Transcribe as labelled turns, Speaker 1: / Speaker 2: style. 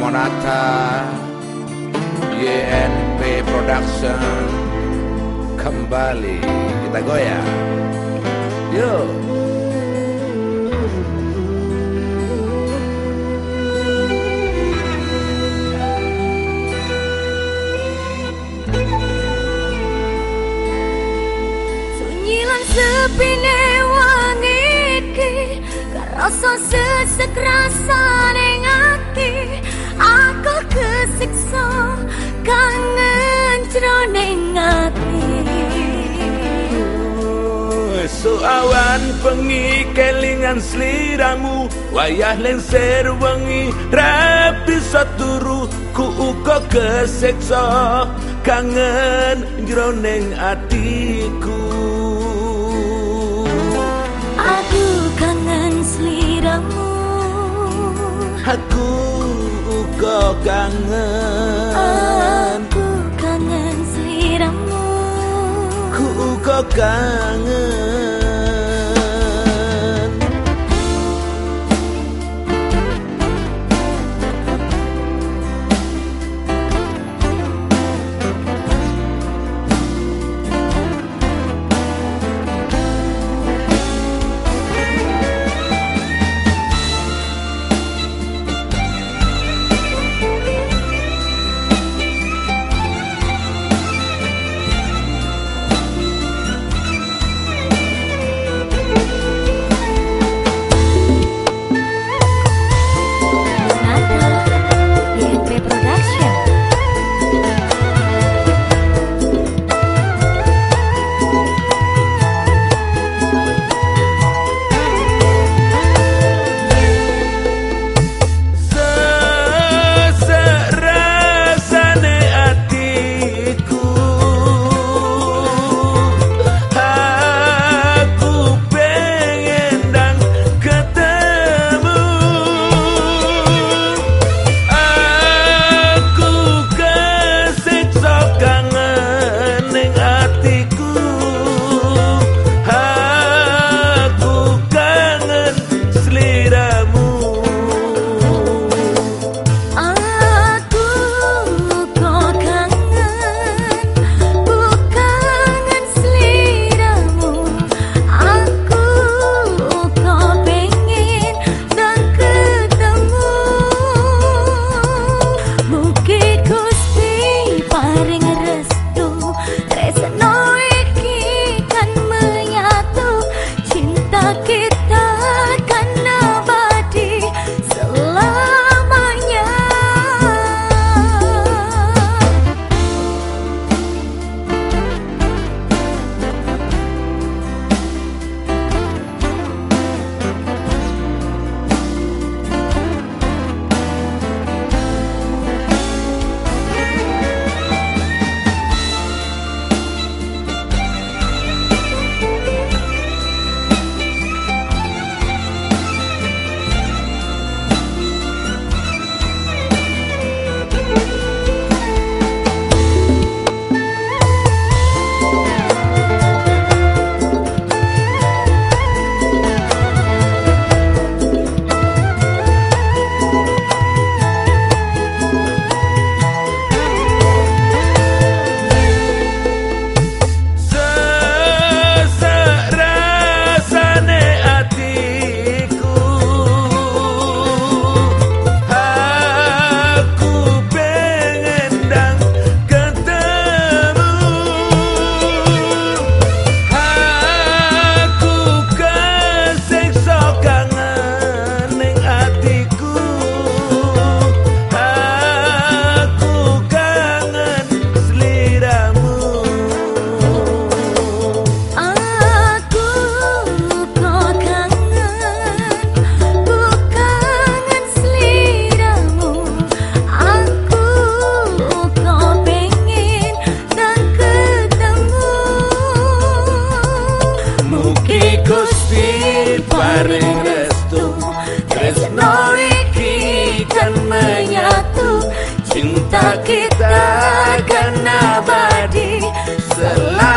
Speaker 1: Monata YNP Production. Kembali kita goyang. Yuk.
Speaker 2: Sepine wangi iki sesek
Speaker 1: awan pengi kelingan sliramu wayah lenser wengi rapi saturu ku uga kesiksa. Kangen jroning atiku. Aku kok kangen.
Speaker 2: Aku kangen seliramu
Speaker 1: Ku kok kangen Gusti paring restu Tresno iki kan menyatu. Cinta kita kan abadi Selalu